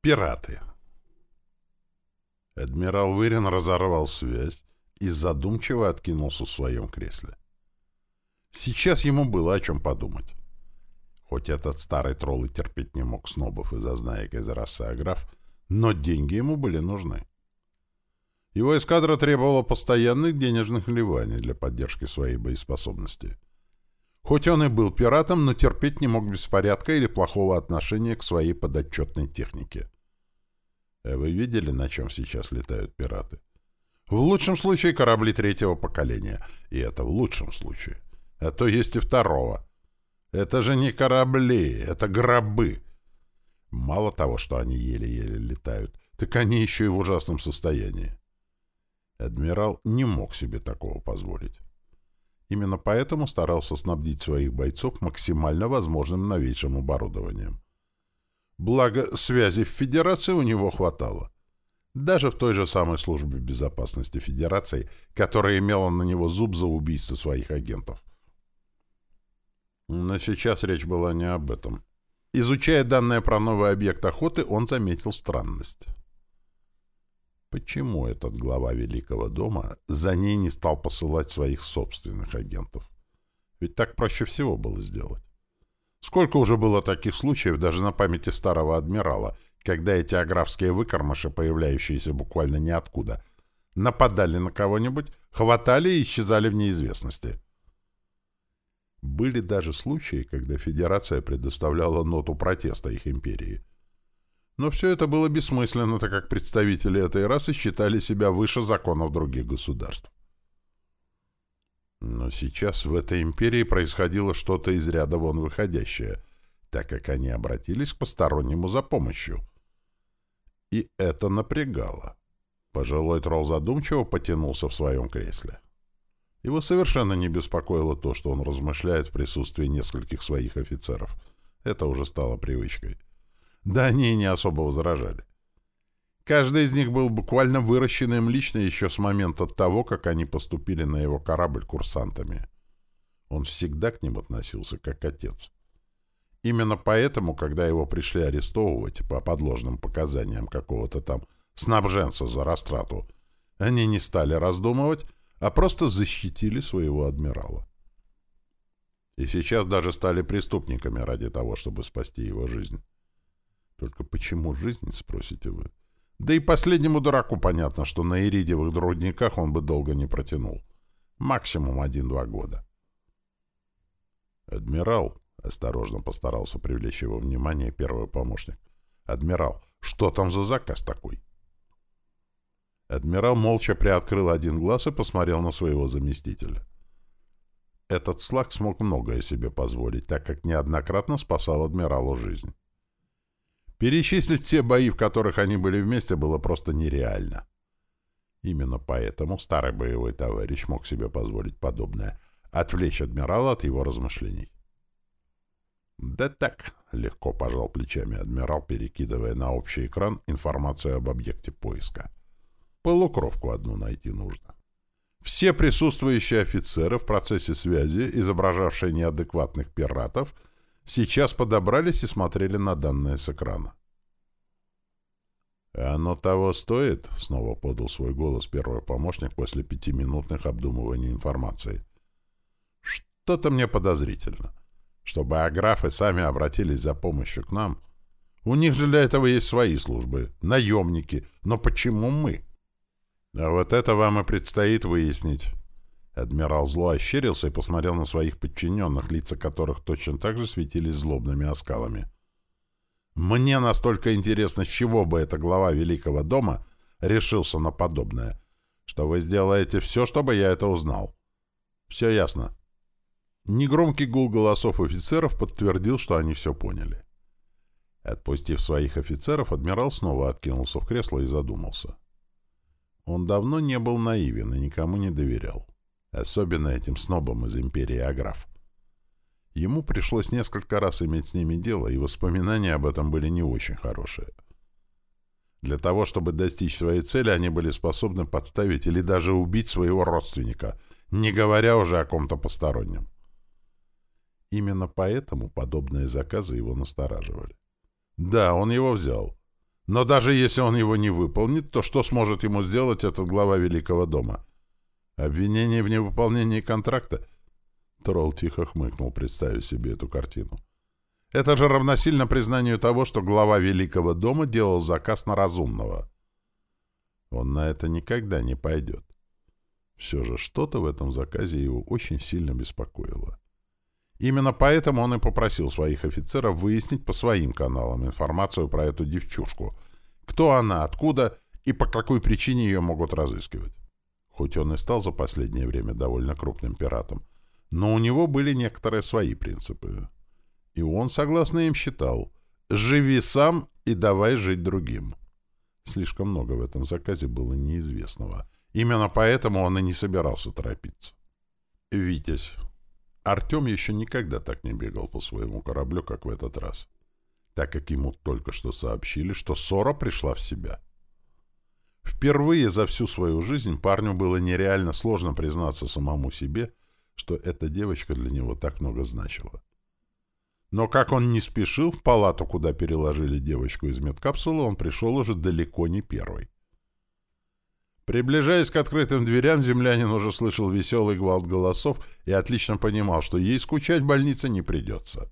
Пираты. Адмирал Вырин разорвал связь и задумчиво откинулся в своем кресле. Сейчас ему было о чем подумать. Хоть этот старый тролл и терпеть не мог снобов из-за знаек из расы Аграф, но деньги ему были нужны. Его эскадра требовала постоянных денежных вливаний для поддержки своей боеспособности. Хоть он и был пиратом, но терпеть не мог беспорядка или плохого отношения к своей подотчетной технике. А вы видели, на чем сейчас летают пираты? В лучшем случае корабли третьего поколения. И это в лучшем случае. А то есть и второго. Это же не корабли, это гробы. Мало того, что они еле-еле летают, так они еще и в ужасном состоянии. Адмирал не мог себе такого позволить. Именно поэтому старался снабдить своих бойцов максимально возможным новейшим оборудованием. Благо, связи в Федерации у него хватало. Даже в той же самой службе безопасности Федерации, которая имела на него зуб за убийство своих агентов. Но сейчас речь была не об этом. Изучая данные про новый объект охоты, он заметил странность. Почему этот глава Великого дома за ней не стал посылать своих собственных агентов? Ведь так проще всего было сделать. Сколько уже было таких случаев даже на памяти старого адмирала, когда эти аграфские выкормыши, появляющиеся буквально ниоткуда, нападали на кого-нибудь, хватали и исчезали в неизвестности. Были даже случаи, когда Федерация предоставляла ноту протеста их империи – но все это было бессмысленно, так как представители этой расы считали себя выше законов других государств. Но сейчас в этой империи происходило что-то из ряда вон выходящее, так как они обратились к постороннему за помощью. И это напрягало. Пожилой тролл задумчиво потянулся в своем кресле. Его совершенно не беспокоило то, что он размышляет в присутствии нескольких своих офицеров. Это уже стало привычкой. Да они и не особо возражали. Каждый из них был буквально выращен им лично еще с момента того, как они поступили на его корабль курсантами. Он всегда к ним относился как отец. Именно поэтому, когда его пришли арестовывать по подложным показаниям какого-то там снабженца за растрату, они не стали раздумывать, а просто защитили своего адмирала. И сейчас даже стали преступниками ради того, чтобы спасти его жизнь. Только почему жизнь, спросите вы? Да и последнему дураку понятно, что на иридиевых трудниках он бы долго не протянул. Максимум один-два года. «Адмирал», — осторожно постарался привлечь его внимание первый помощник. «Адмирал, что там за заказ такой?» Адмирал молча приоткрыл один глаз и посмотрел на своего заместителя. Этот слаг смог многое себе позволить, так как неоднократно спасал адмиралу жизнь. Перечислить все бои, в которых они были вместе, было просто нереально. Именно поэтому старый боевой товарищ мог себе позволить подобное — отвлечь адмирала от его размышлений. «Да так», — легко пожал плечами адмирал, перекидывая на общий экран информацию об объекте поиска. «Полукровку одну найти нужно». Все присутствующие офицеры в процессе связи, изображавшие неадекватных пиратов — сейчас подобрались и смотрели на данные с экрана. «Оно того стоит?» — снова подал свой голос первый помощник после пятиминутных обдумываний информации. «Что-то мне подозрительно. Чтобы аграфы сами обратились за помощью к нам. У них же для этого есть свои службы, наемники. Но почему мы?» «А вот это вам и предстоит выяснить». Адмирал зло ощерился и посмотрел на своих подчиненных, лица которых точно так же светились злобными оскалами. «Мне настолько интересно, с чего бы эта глава Великого дома решился на подобное, что вы сделаете все, чтобы я это узнал. Все ясно». Негромкий гул голосов офицеров подтвердил, что они все поняли. Отпустив своих офицеров, адмирал снова откинулся в кресло и задумался. Он давно не был наивен и никому не доверял особенно этим снобам из империи Аграф. Ему пришлось несколько раз иметь с ними дело, и воспоминания об этом были не очень хорошие. Для того, чтобы достичь своей цели, они были способны подставить или даже убить своего родственника, не говоря уже о ком-то постороннем. Именно поэтому подобные заказы его настораживали. Да, он его взял. Но даже если он его не выполнит, то что сможет ему сделать этот глава Великого дома? Обвинение в невыполнении контракта? Тролл тихо хмыкнул, представив себе эту картину. Это же равносильно признанию того, что глава Великого дома делал заказ на разумного. Он на это никогда не пойдет. Все же что-то в этом заказе его очень сильно беспокоило. Именно поэтому он и попросил своих офицеров выяснить по своим каналам информацию про эту девчушку. Кто она, откуда и по какой причине ее могут разыскивать. Хоть он и стал за последнее время довольно крупным пиратом, но у него были некоторые свои принципы. И он, согласно им, считал «живи сам и давай жить другим». Слишком много в этом заказе было неизвестного. Именно поэтому он и не собирался торопиться. «Витязь». Артем еще никогда так не бегал по своему кораблю, как в этот раз, так как ему только что сообщили, что Сора пришла в себя. Впервые за всю свою жизнь парню было нереально сложно признаться самому себе, что эта девочка для него так много значила. Но как он не спешил в палату, куда переложили девочку из медкапсулы, он пришел уже далеко не первый. Приближаясь к открытым дверям, землянин уже слышал веселый гвалт голосов и отлично понимал, что ей скучать в больнице не придется.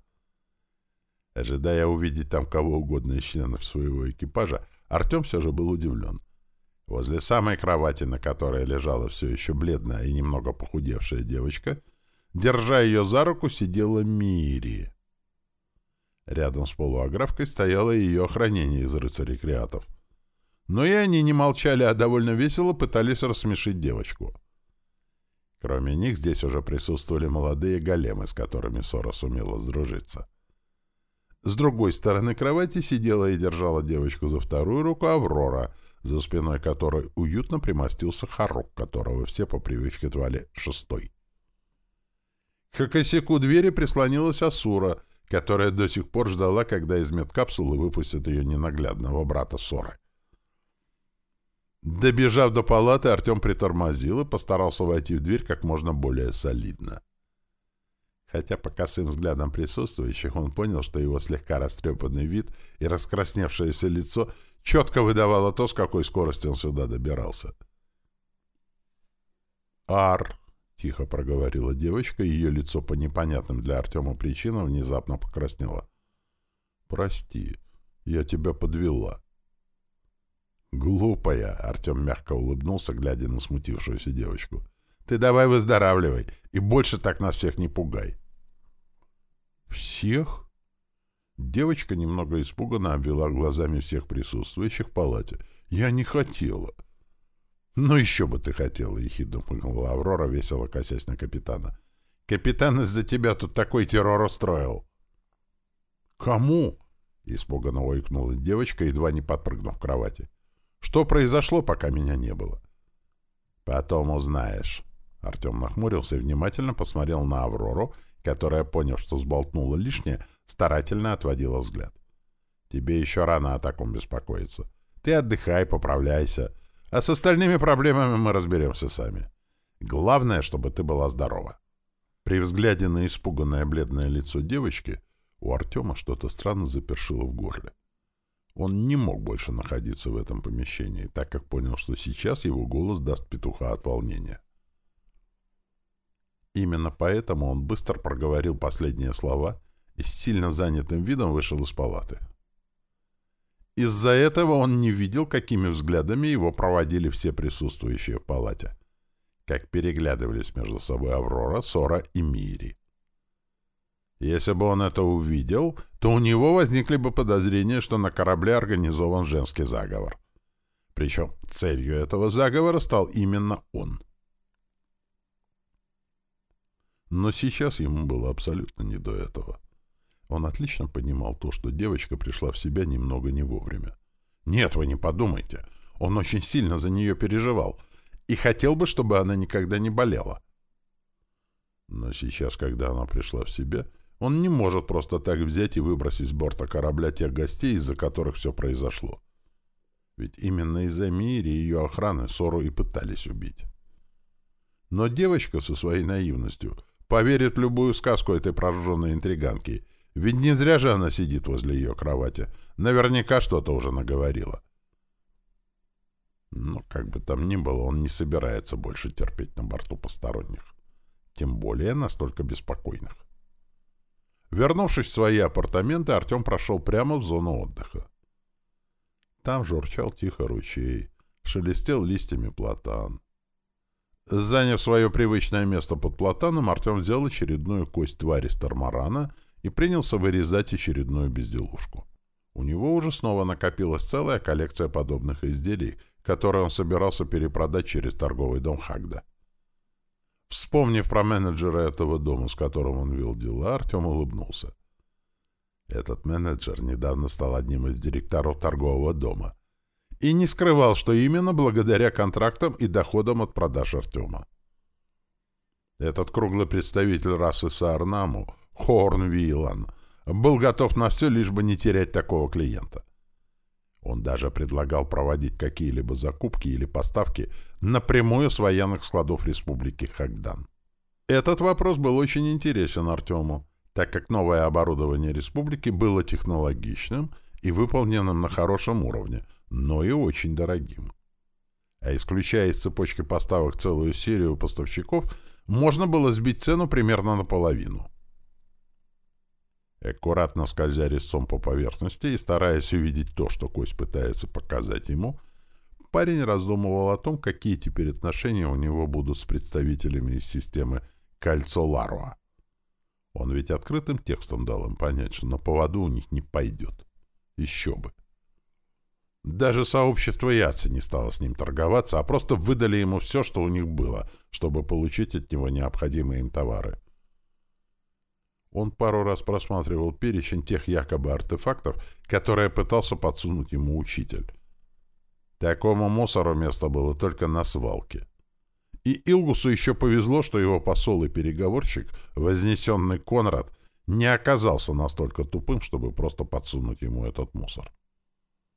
Ожидая увидеть там кого угодно из членов своего экипажа, Артем все же был удивлен. Возле самой кровати, на которой лежала все еще бледная и немного похудевшая девочка, держа ее за руку, сидела Мири. Рядом с полуаграфкой стояло ее охранение из рыцарей-креатов. Но и они не молчали, а довольно весело пытались рассмешить девочку. Кроме них здесь уже присутствовали молодые големы, с которыми Сора сумела сдружиться. С другой стороны кровати сидела и держала девочку за вторую руку Аврора, за спиной которой уютно примостился Харук, которого все по привычке звали «шестой». К косяку двери прислонилась Асура, которая до сих пор ждала, когда из медкапсулы выпустят ее ненаглядного брата Соры. Добежав до палаты, Артем притормозил и постарался войти в дверь как можно более солидно. Хотя по косым взглядам присутствующих он понял, что его слегка растрепанный вид и раскрасневшееся лицо четко выдавало то, с какой скоростью он сюда добирался. «Ар!» — тихо проговорила девочка, и ее лицо по непонятным для Артема причинам внезапно покраснело. «Прости, я тебя подвела». «Глупая!» — Артем мягко улыбнулся, глядя на смутившуюся девочку. «Ты давай выздоравливай, и больше так нас всех не пугай». «Всех?» Девочка немного испуганно обвела глазами всех присутствующих в палате. «Я не хотела». «Ну еще бы ты хотела!» — ехидно пыгнула Аврора, весело косясь на капитана. «Капитан из-за тебя тут такой террор устроил!» «Кому?» — испуганно ойкнула девочка, едва не подпрыгнув в кровати. «Что произошло, пока меня не было?» «Потом узнаешь». Артем нахмурился и внимательно посмотрел на Аврору, которая, поняв, что сболтнула лишнее, старательно отводила взгляд. «Тебе еще рано о таком беспокоиться. Ты отдыхай, поправляйся». А с остальными проблемами мы разберемся сами. Главное, чтобы ты была здорова. При взгляде на испуганное бледное лицо девочки у Артема что-то странно запершило в горле. Он не мог больше находиться в этом помещении, так как понял, что сейчас его голос даст петуха от волнения. Именно поэтому он быстро проговорил последние слова и с сильно занятым видом вышел из палаты. Из-за этого он не видел, какими взглядами его проводили все присутствующие в палате. Как переглядывались между собой Аврора, Сора и Мири. Если бы он это увидел, то у него возникли бы подозрения, что на корабле организован женский заговор. Причем целью этого заговора стал именно он. Но сейчас ему было абсолютно не до этого. Он отлично понимал то, что девочка пришла в себя немного не вовремя. Нет, вы не подумайте. Он очень сильно за нее переживал и хотел бы, чтобы она никогда не болела. Но сейчас, когда она пришла в себя, он не может просто так взять и выбросить с борта корабля тех гостей, из-за которых все произошло. Ведь именно из-за Мири и ее охраны Сору и пытались убить. Но девочка со своей наивностью поверит в любую сказку этой прожженной интриганки — Ведь не зря же она сидит возле ее кровати. Наверняка что-то уже наговорила. Но как бы там ни было, он не собирается больше терпеть на борту посторонних. Тем более настолько беспокойных. Вернувшись в свои апартаменты, Артем прошел прямо в зону отдыха. Там журчал тихо ручей, шелестел листьями платан. Заняв свое привычное место под платаном, Артем взял очередную кость твари Стармарана и принялся вырезать очередную безделушку. У него уже снова накопилась целая коллекция подобных изделий, которые он собирался перепродать через торговый дом Хагда. Вспомнив про менеджера этого дома, с которым он вел дела, Артем улыбнулся. Этот менеджер недавно стал одним из директоров торгового дома и не скрывал, что именно благодаря контрактам и доходам от продаж Артема. Этот круглый представитель расы Саарнаму, Хорн Вилан, был готов на все, лишь бы не терять такого клиента. Он даже предлагал проводить какие-либо закупки или поставки напрямую с военных складов Республики Хагдан. Этот вопрос был очень интересен Артему, так как новое оборудование республики было технологичным и выполненным на хорошем уровне, но и очень дорогим. А исключая из цепочки поставок целую серию поставщиков, можно было сбить цену примерно наполовину. Аккуратно скользя резцом по поверхности и стараясь увидеть то, что кость пытается показать ему, парень раздумывал о том, какие теперь отношения у него будут с представителями из системы «Кольцо Ларуа». Он ведь открытым текстом дал им понять, что на поводу у них не пойдет. Еще бы. Даже сообщество Яци не стало с ним торговаться, а просто выдали ему все, что у них было, чтобы получить от него необходимые им товары. Он пару раз просматривал перечень тех якобы артефактов, которые пытался подсунуть ему учитель. Такому мусору место было только на свалке. И Илгусу еще повезло, что его посол и переговорщик, вознесенный Конрад, не оказался настолько тупым, чтобы просто подсунуть ему этот мусор.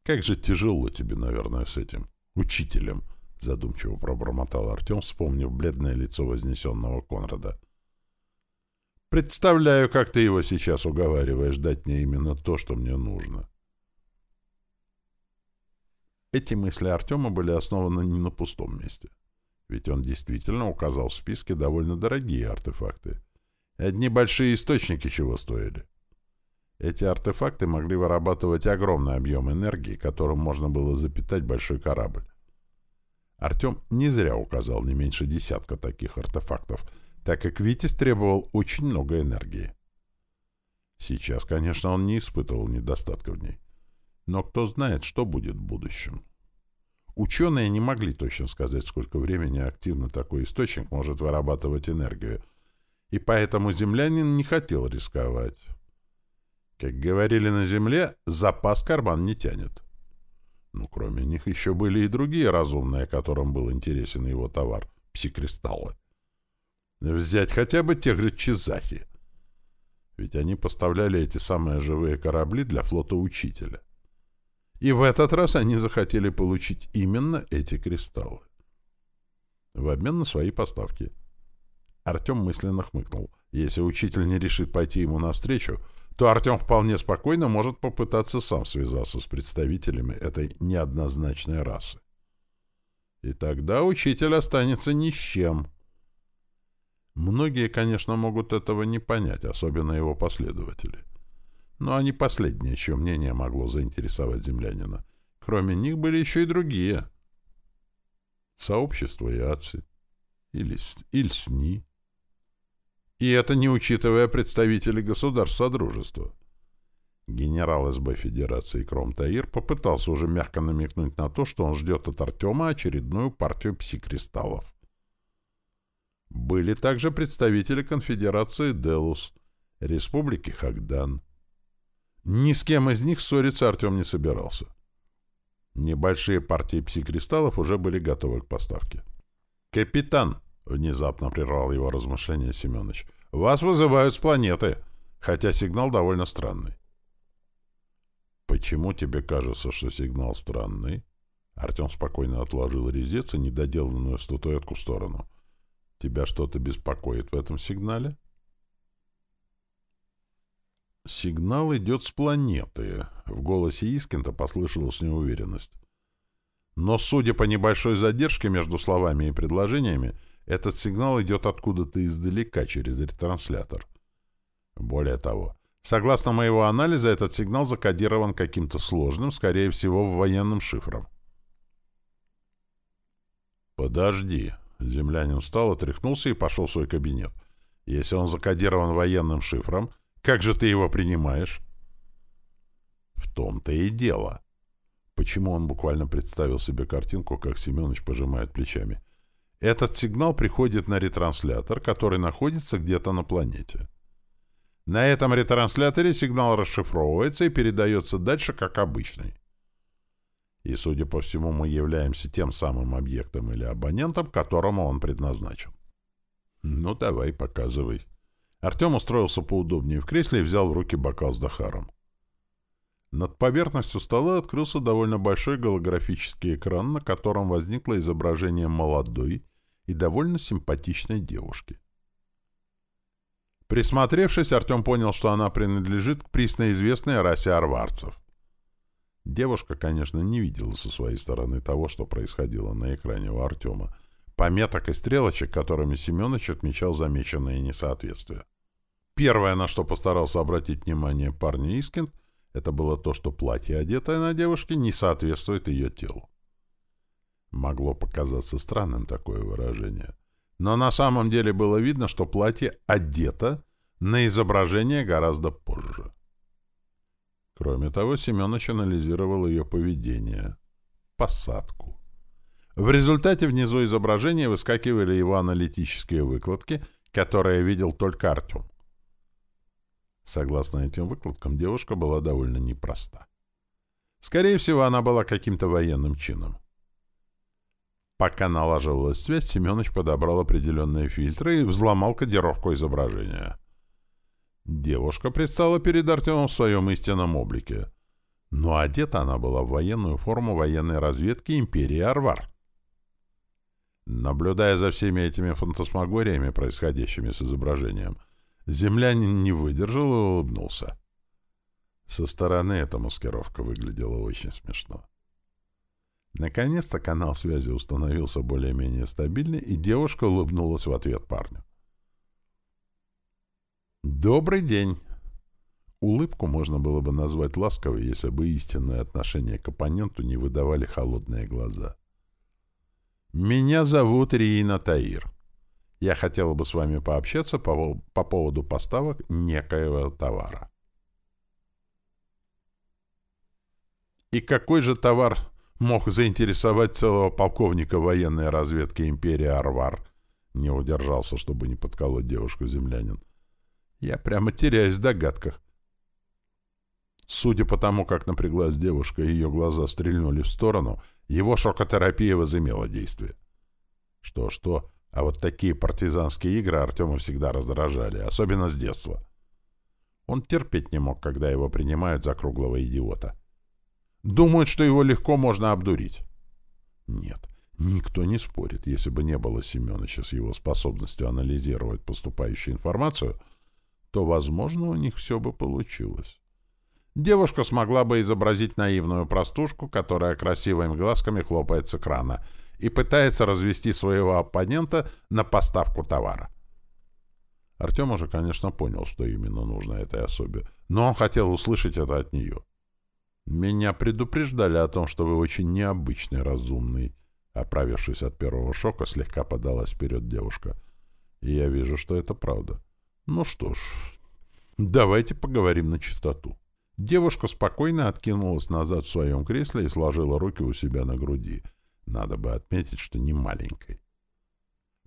«Как же тяжело тебе, наверное, с этим учителем», — задумчиво пробормотал Артем, вспомнив бледное лицо вознесенного Конрада. Представляю, как ты его сейчас уговариваешь дать мне именно то, что мне нужно. Эти мысли Артема были основаны не на пустом месте. Ведь он действительно указал в списке довольно дорогие артефакты. Одни большие источники чего стоили. Эти артефакты могли вырабатывать огромный объем энергии, которым можно было запитать большой корабль. Артем не зря указал не меньше десятка таких артефактов — так как Витязь требовал очень много энергии. Сейчас, конечно, он не испытывал недостатка в ней. Но кто знает, что будет в будущем. Ученые не могли точно сказать, сколько времени активно такой источник может вырабатывать энергию, и поэтому землянин не хотел рисковать. Как говорили на Земле, запас карман не тянет. Ну, кроме них еще были и другие разумные, которым был интересен его товар — псикристаллы. Взять хотя бы тех же Чизахи. Ведь они поставляли эти самые живые корабли для флота Учителя. И в этот раз они захотели получить именно эти кристаллы. В обмен на свои поставки. Артем мысленно хмыкнул. Если учитель не решит пойти ему навстречу, то Артем вполне спокойно может попытаться сам связаться с представителями этой неоднозначной расы. И тогда учитель останется ни с чем. Многие, конечно, могут этого не понять, особенно его последователи. Но они последние, чье мнение могло заинтересовать землянина. Кроме них были еще и другие. Сообщество Яци. Или Ильсни. И это не учитывая представителей государств Содружества. Генерал СБ Федерации Кромтаир попытался уже мягко намекнуть на то, что он ждет от Артема очередную партию псикристаллов. Были также представители конфедерации Делус, республики Хагдан. Ни с кем из них ссориться Артем не собирался. Небольшие партии пси-кристаллов уже были готовы к поставке. «Капитан!» — внезапно прервал его размышления Семенович. «Вас вызывают с планеты, хотя сигнал довольно странный». «Почему тебе кажется, что сигнал странный?» Артем спокойно отложил резец и недоделанную статуэтку в сторону. Тебя что-то беспокоит в этом сигнале? Сигнал идет с планеты. В голосе Искента послышалась неуверенность. Но, судя по небольшой задержке между словами и предложениями, этот сигнал идет откуда-то издалека через ретранслятор. Более того, согласно моего анализа, этот сигнал закодирован каким-то сложным, скорее всего, военным шифром. «Подожди». Землянин встал, отряхнулся и пошел в свой кабинет. «Если он закодирован военным шифром, как же ты его принимаешь?» «В том-то и дело». Почему он буквально представил себе картинку, как Семенович пожимает плечами? Этот сигнал приходит на ретранслятор, который находится где-то на планете. На этом ретрансляторе сигнал расшифровывается и передается дальше как обычный. И, судя по всему, мы являемся тем самым объектом или абонентом, которому он предназначен. Ну, давай, показывай. Артем устроился поудобнее в кресле и взял в руки бокал с Дахаром. Над поверхностью стола открылся довольно большой голографический экран, на котором возникло изображение молодой и довольно симпатичной девушки. Присмотревшись, Артем понял, что она принадлежит к пресноизвестной расе арварцев. Девушка, конечно, не видела со своей стороны того, что происходило на экране у Артема, пометок и стрелочек, которыми Семенович отмечал замеченные несоответствия. Первое, на что постарался обратить внимание парня Искин, это было то, что платье, одетое на девушке, не соответствует ее телу. Могло показаться странным такое выражение. Но на самом деле было видно, что платье одето на изображение гораздо позже. Кроме того, Семенович анализировал ее поведение, посадку. В результате внизу изображения выскакивали его аналитические выкладки, которые видел только Артем. Согласно этим выкладкам, девушка была довольно непроста. Скорее всего, она была каким-то военным чином. Пока налаживалась связь, Семенович подобрал определенные фильтры и взломал кодировку изображения. Девушка предстала перед Артемом в своем истинном облике. Но одета она была в военную форму военной разведки империи Арвар. Наблюдая за всеми этими фантасмагориями, происходящими с изображением, Землянин не выдержал и улыбнулся. Со стороны эта маскировка выглядела очень смешно. Наконец-то канал связи установился более-менее стабильный, и девушка улыбнулась в ответ парню. «Добрый день!» Улыбку можно было бы назвать ласковой, если бы истинное отношение к оппоненту не выдавали холодные глаза. «Меня зовут Риина Таир. Я хотела бы с вами пообщаться по, по поводу поставок некоего товара. И какой же товар мог заинтересовать целого полковника военной разведки империи Арвар? Не удержался, чтобы не подколоть девушку-землянин. Я прямо теряюсь в догадках. Судя по тому, как напряглась девушка и ее глаза стрельнули в сторону, его шокотерапия возымела действие. Что-что, а вот такие партизанские игры Артема всегда раздражали, особенно с детства. Он терпеть не мог, когда его принимают за круглого идиота. Думают, что его легко можно обдурить. Нет, никто не спорит. Если бы не было Семеновича с его способностью анализировать поступающую информацию, то, возможно, у них все бы получилось. Девушка смогла бы изобразить наивную простушку, которая красивыми глазками хлопает с экрана — и пытается развести своего оппонента на поставку товара. Артем уже, конечно, понял, что именно нужно этой особе, но он хотел услышать это от нее. «Меня предупреждали о том, что вы очень необычный, разумный». Оправившись от первого шока, слегка подалась вперед девушка. «И я вижу, что это правда. Ну что ж, давайте поговорим на чистоту». Девушка спокойно откинулась назад в своем кресле и сложила руки у себя на груди — надо бы отметить, что не маленькой.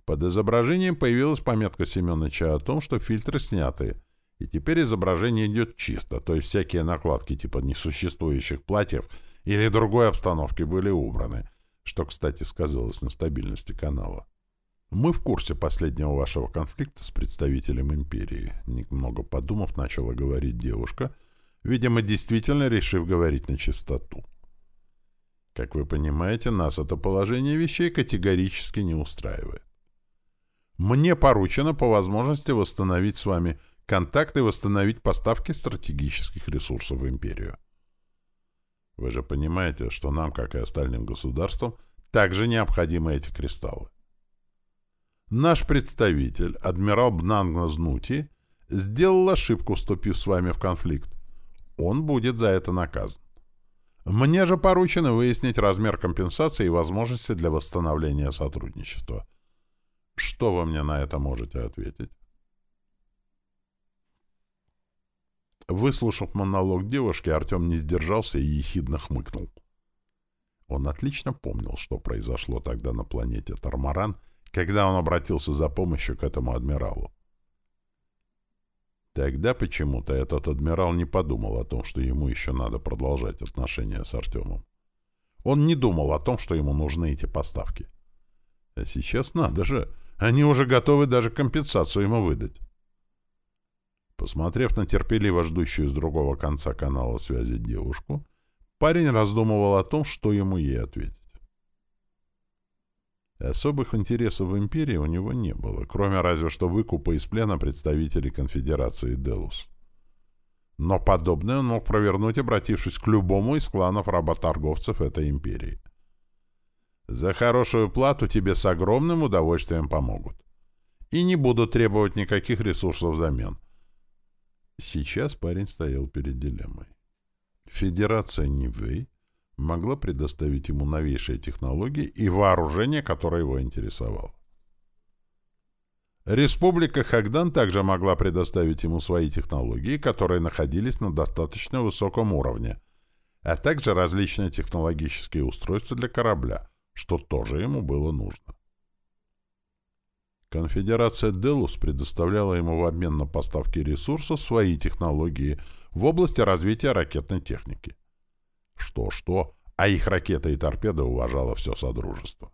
Под изображением появилась пометка Семеновича о том, что фильтры сняты, и теперь изображение идет чисто, то есть всякие накладки типа несуществующих платьев или другой обстановки были убраны, что, кстати, сказалось на стабильности канала. Мы в курсе последнего вашего конфликта с представителем империи, немного подумав, начала говорить девушка, видимо, действительно решив говорить на чистоту. Как вы понимаете, нас это положение вещей категорически не устраивает. Мне поручено по возможности восстановить с вами контакты и восстановить поставки стратегических ресурсов в империю. Вы же понимаете, что нам, как и остальным государствам, также необходимы эти кристаллы. Наш представитель, адмирал Бнанга Знути, сделал ошибку, вступив с вами в конфликт. Он будет за это наказан. Мне же поручено выяснить размер компенсации и возможности для восстановления сотрудничества. Что вы мне на это можете ответить? Выслушав монолог девушки, Артем не сдержался и ехидно хмыкнул. Он отлично помнил, что произошло тогда на планете Тормаран, когда он обратился за помощью к этому адмиралу. Тогда почему-то этот адмирал не подумал о том, что ему еще надо продолжать отношения с Артемом. Он не думал о том, что ему нужны эти поставки. А сейчас надо же, они уже готовы даже компенсацию ему выдать. Посмотрев на терпеливо ждущую с другого конца канала связи девушку, парень раздумывал о том, что ему ей ответить. Особых интересов в империи у него не было, кроме разве что выкупа из плена представителей конфедерации Делус. Но подобное он мог провернуть, обратившись к любому из кланов работорговцев этой империи. За хорошую плату тебе с огромным удовольствием помогут. И не будут требовать никаких ресурсов взамен. Сейчас парень стоял перед дилеммой. Федерация Нивэй могла предоставить ему новейшие технологии и вооружение, которое его интересовало. Республика Хагдан также могла предоставить ему свои технологии, которые находились на достаточно высоком уровне, а также различные технологические устройства для корабля, что тоже ему было нужно. Конфедерация Делус предоставляла ему в обмен на поставки ресурсов свои технологии в области развития ракетной техники. Что-что, а их ракеты и торпеды уважало все Содружество.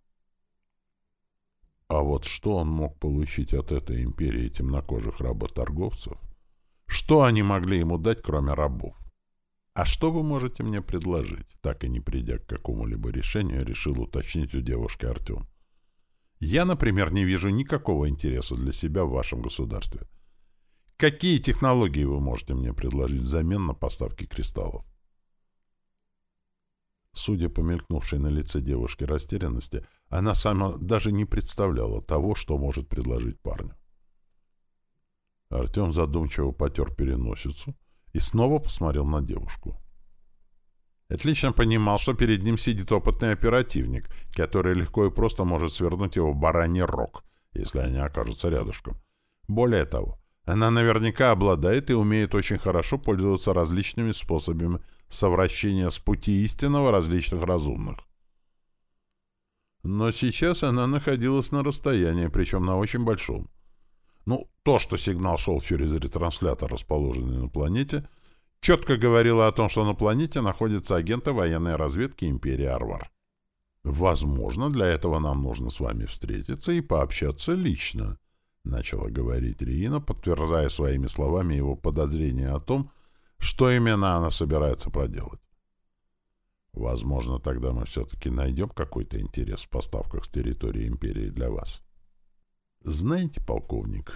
А вот что он мог получить от этой империи темнокожих работорговцев? Что они могли ему дать, кроме рабов? А что вы можете мне предложить? Так и не придя к какому-либо решению, решил уточнить у девушки Артем. Я, например, не вижу никакого интереса для себя в вашем государстве. Какие технологии вы можете мне предложить взамен на поставки кристаллов? Судя по мелькнувшей на лице девушки растерянности, она сама даже не представляла того, что может предложить парню. Артем задумчиво потер переносицу и снова посмотрел на девушку. Отлично понимал, что перед ним сидит опытный оперативник, который легко и просто может свернуть его в бараний рог, если они окажутся рядышком. Более того, она наверняка обладает и умеет очень хорошо пользоваться различными способами совращения с пути истинного различных разумных. Но сейчас она находилась на расстоянии, причем на очень большом. Ну, то, что сигнал шел через ретранслятор, расположенный на планете, четко говорило о том, что на планете находятся агенты военной разведки Империи Арвар. Возможно, для этого нам нужно с вами встретиться и пообщаться лично, — начала говорить Риина, подтверждая своими словами его подозрения о том, что именно она собирается проделать. Возможно, тогда мы все-таки найдем какой-то интерес в поставках с территории империи для вас. Знаете, полковник,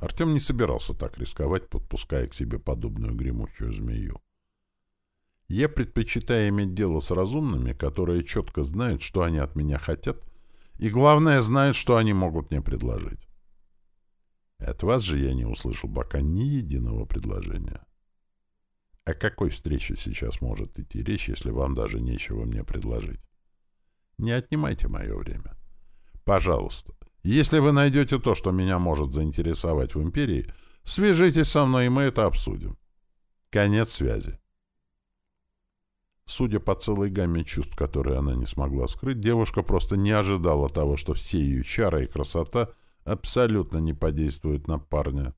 Артем не собирался так рисковать, подпуская к себе подобную гремучую змею. Я предпочитаю иметь дело с разумными, которые четко знают, что они от меня хотят, и, главное, знают, что они могут мне предложить. От вас же я не услышал пока ни единого предложения. О какой встрече сейчас может идти речь, если вам даже нечего мне предложить? Не отнимайте мое время. Пожалуйста, если вы найдете то, что меня может заинтересовать в империи, свяжитесь со мной, и мы это обсудим. Конец связи. Судя по целой гамме чувств, которые она не смогла скрыть, девушка просто не ожидала того, что все ее чары и красота абсолютно не подействуют на парня.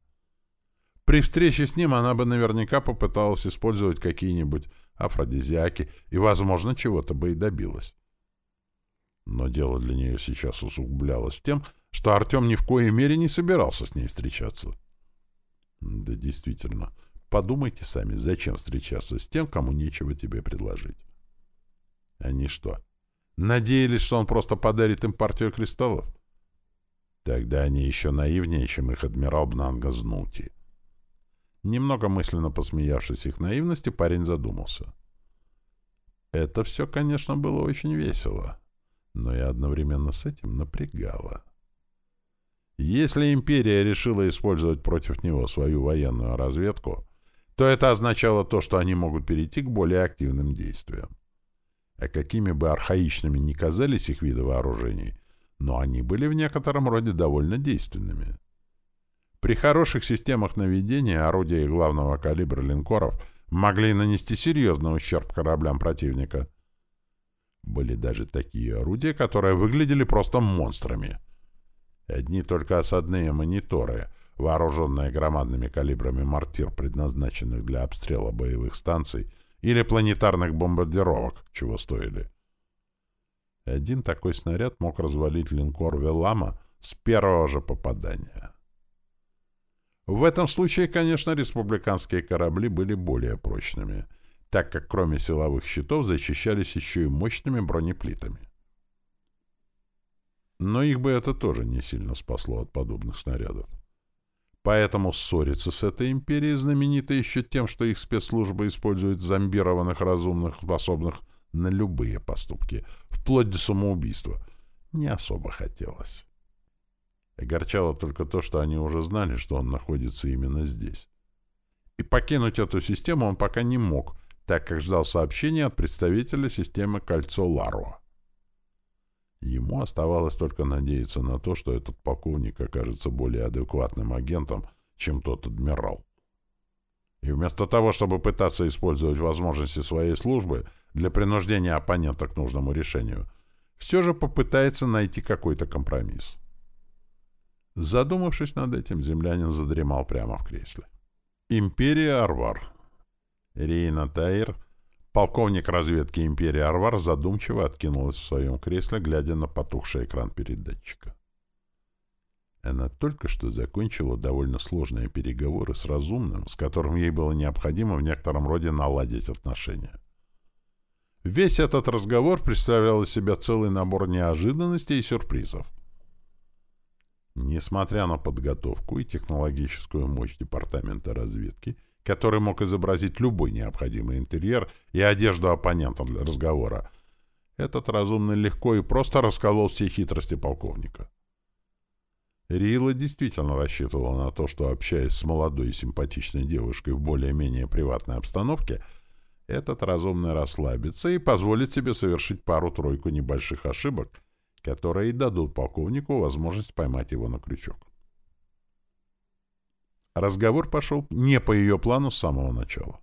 При встрече с ним она бы наверняка попыталась использовать какие-нибудь афродизиаки и, возможно, чего-то бы и добилась. Но дело для нее сейчас усугублялось тем, что Артем ни в коей мере не собирался с ней встречаться. Да действительно, подумайте сами, зачем встречаться с тем, кому нечего тебе предложить? Они что, надеялись, что он просто подарит им партию кристаллов? Тогда они еще наивнее, чем их адмирал Бнанга Знути. Немного мысленно посмеявшись их наивности, парень задумался. Это все, конечно, было очень весело, но и одновременно с этим напрягало. Если империя решила использовать против него свою военную разведку, то это означало то, что они могут перейти к более активным действиям. А какими бы архаичными ни казались их виды вооружений, но они были в некотором роде довольно действенными. При хороших системах наведения орудия главного калибра линкоров могли нанести серьезный ущерб кораблям противника. Были даже такие орудия, которые выглядели просто монстрами. Одни только осадные мониторы, вооруженные громадными калибрами мортир, предназначенных для обстрела боевых станций, или планетарных бомбардировок, чего стоили. Один такой снаряд мог развалить линкор «Велама» с первого же попадания. В этом случае, конечно, республиканские корабли были более прочными, так как кроме силовых щитов защищались еще и мощными бронеплитами. Но их бы это тоже не сильно спасло от подобных снарядов. Поэтому ссориться с этой империей знаменито еще тем, что их спецслужбы используют зомбированных разумных, способных на любые поступки, вплоть до самоубийства, не особо хотелось. Огорчало только то, что они уже знали, что он находится именно здесь. И покинуть эту систему он пока не мог, так как ждал сообщения от представителя системы «Кольцо Ларуа». Ему оставалось только надеяться на то, что этот полковник окажется более адекватным агентом, чем тот адмирал. И вместо того, чтобы пытаться использовать возможности своей службы для принуждения оппонента к нужному решению, все же попытается найти какой-то компромисс. Задумавшись над этим, землянин задремал прямо в кресле. Империя Арвар. Рейна Таир — Полковник разведки империи Арвар задумчиво откинулась в своем кресле, глядя на потухший экран передатчика. Она только что закончила довольно сложные переговоры с разумным, с которым ей было необходимо в некотором роде наладить отношения. Весь этот разговор представлял из себя целый набор неожиданностей и сюрпризов. Несмотря на подготовку и технологическую мощь Департамента разведки, который мог изобразить любой необходимый интерьер и одежду оппонента для разговора. Этот разумный легко и просто расколол все хитрости полковника. Рила действительно рассчитывала на то, что, общаясь с молодой и симпатичной девушкой в более-менее приватной обстановке, этот разумный расслабится и позволит себе совершить пару-тройку небольших ошибок, которые и дадут полковнику возможность поймать его на крючок. Разговор пошел не по ее плану с самого начала.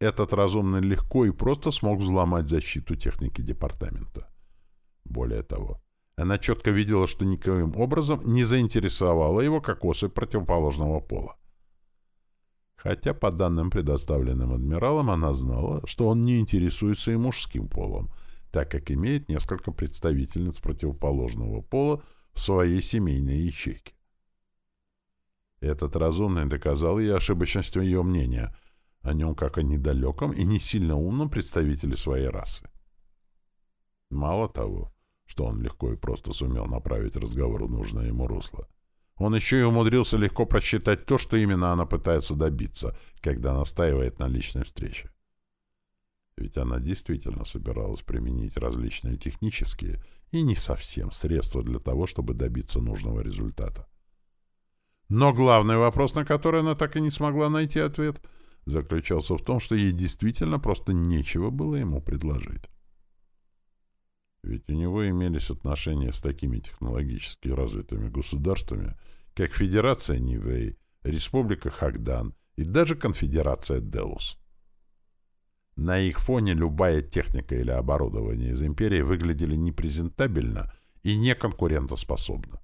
Этот разумный легко и просто смог взломать защиту техники департамента. Более того, она четко видела, что никаким образом не заинтересовала его как особь противоположного пола. Хотя, по данным, предоставленным адмиралом, она знала, что он не интересуется и мужским полом, так как имеет несколько представительниц противоположного пола в своей семейной ячейке. Этот разумный доказал ей ошибочность ее мнения о нем как о недалеком и не сильно умном представителе своей расы. Мало того, что он легко и просто сумел направить разговор в нужное ему русло, он еще и умудрился легко просчитать то, что именно она пытается добиться, когда настаивает на личной встрече. Ведь она действительно собиралась применить различные технические и не совсем средства для того, чтобы добиться нужного результата. Но главный вопрос, на который она так и не смогла найти ответ, заключался в том, что ей действительно просто нечего было ему предложить. Ведь у него имелись отношения с такими технологически развитыми государствами, как Федерация Нивей, Республика Хагдан и даже Конфедерация Делус. На их фоне любая техника или оборудование из империи выглядели непрезентабельно и неконкурентоспособно.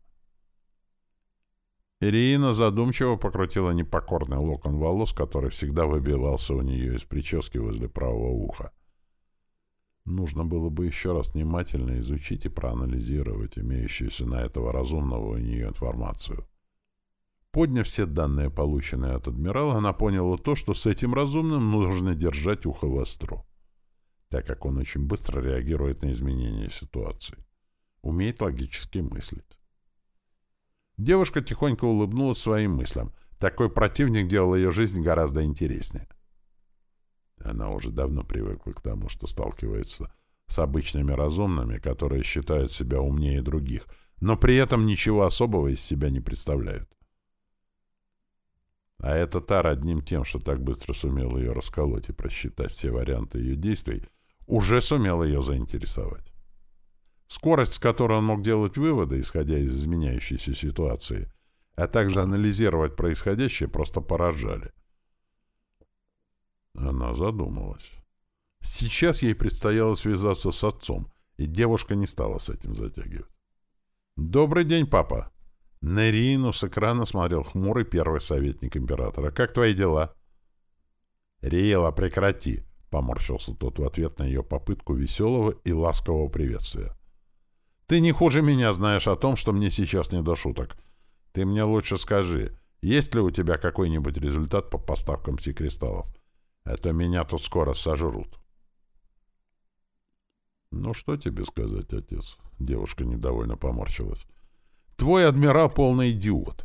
Ирина задумчиво покрутила непокорный локон волос, который всегда выбивался у нее из прически возле правого уха. Нужно было бы еще раз внимательно изучить и проанализировать имеющуюся на этого разумного у нее информацию. Подняв все данные, полученные от адмирала, она поняла то, что с этим разумным нужно держать ухо востро, так как он очень быстро реагирует на изменения ситуации, умеет логически мыслить. Девушка тихонько улыбнулась своим мыслям, Такой противник делал ее жизнь гораздо интереснее. Она уже давно привыкла к тому, что сталкивается с обычными разумными, которые считают себя умнее других, но при этом ничего особого из себя не представляют. А эта тара одним тем, что так быстро сумел ее расколоть и просчитать все варианты ее действий, уже сумел ее заинтересовать. Скорость, с которой он мог делать выводы, исходя из изменяющейся ситуации, а также анализировать происходящее, просто поражали. Она задумалась. Сейчас ей предстояло связаться с отцом, и девушка не стала с этим затягивать. «Добрый день, папа!» На Рину с экрана смотрел хмурый первый советник императора. «Как твои дела?» «Риела, прекрати!» — поморщился тот в ответ на ее попытку веселого и ласкового приветствия. «Ты не хуже меня знаешь о том, что мне сейчас не до шуток. Ты мне лучше скажи, есть ли у тебя какой-нибудь результат по поставкам пси-кристаллов? А то меня тут скоро сожрут». «Ну, что тебе сказать, отец?» — девушка недовольно поморщилась. Твой адмирал полный идиот.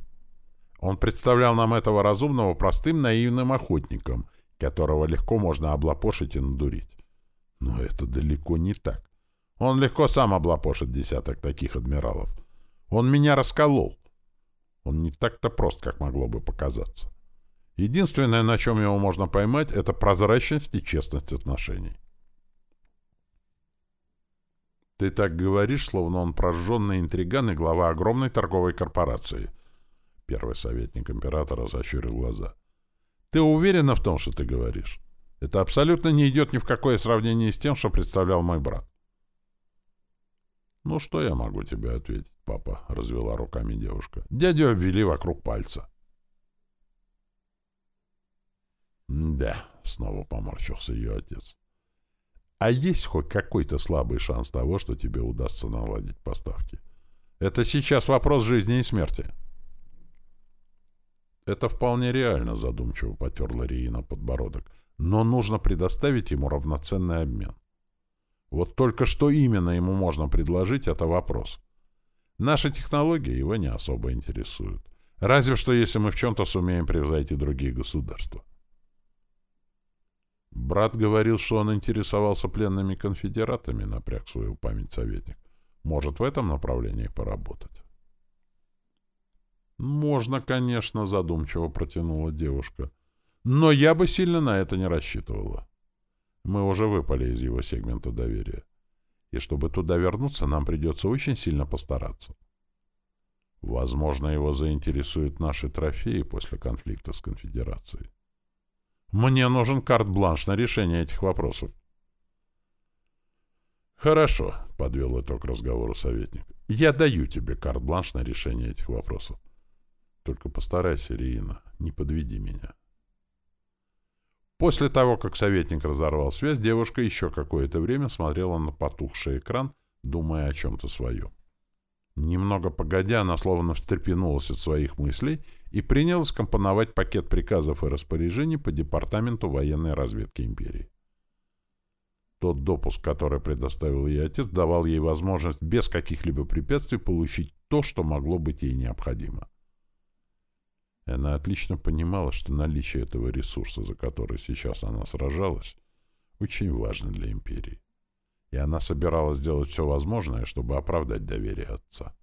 Он представлял нам этого разумного простым наивным охотником, которого легко можно облапошить и надурить. Но это далеко не так. Он легко сам облапошит десяток таких адмиралов. Он меня расколол. Он не так-то прост, как могло бы показаться. Единственное, на чем его можно поймать, это прозрачность и честность отношений. Ты так говоришь, словно он прожженный интриган и глава огромной торговой корпорации. Первый советник императора защурил глаза. Ты уверена в том, что ты говоришь? Это абсолютно не идет ни в какое сравнение с тем, что представлял мой брат. «Ну, что я могу тебе ответить, папа?» — развела руками девушка. Дядю обвели вокруг пальца. «Да», — снова поморщился ее отец. А есть хоть какой-то слабый шанс того, что тебе удастся наладить поставки? Это сейчас вопрос жизни и смерти. Это вполне реально, задумчиво потерла Риина подбородок. Но нужно предоставить ему равноценный обмен. Вот только что именно ему можно предложить, это вопрос. Наши технологии его не особо интересуют. Разве что если мы в чем-то сумеем превзойти другие государства. Брат говорил, что он интересовался пленными конфедератами, напряг свою память советник. Может, в этом направлении поработать? «Можно, конечно», — задумчиво протянула девушка. «Но я бы сильно на это не рассчитывала. Мы уже выпали из его сегмента доверия. И чтобы туда вернуться, нам придется очень сильно постараться. Возможно, его заинтересуют наши трофеи после конфликта с конфедерацией. Мне нужен карт-бланш на решение этих вопросов. «Хорошо», — подвел итог разговору советник. «Я даю тебе карт-бланш на решение этих вопросов. Только постарайся, Риина, не подведи меня». После того, как советник разорвал связь, девушка еще какое-то время смотрела на потухший экран, думая о чем-то своем. Немного погодя, она словно встрепенулась от своих мыслей и принялась компоновать пакет приказов и распоряжений по Департаменту военной разведки империи. Тот допуск, который предоставил ей отец, давал ей возможность без каких-либо препятствий получить то, что могло быть ей необходимо. Она отлично понимала, что наличие этого ресурса, за который сейчас она сражалась, очень важно для империи и она собиралась сделать все возможное, чтобы оправдать доверие отца.